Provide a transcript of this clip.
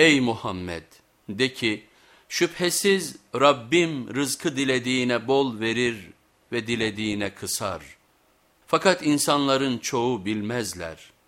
Ey Muhammed de ki şüphesiz Rabbim rızkı dilediğine bol verir ve dilediğine kısar. Fakat insanların çoğu bilmezler.''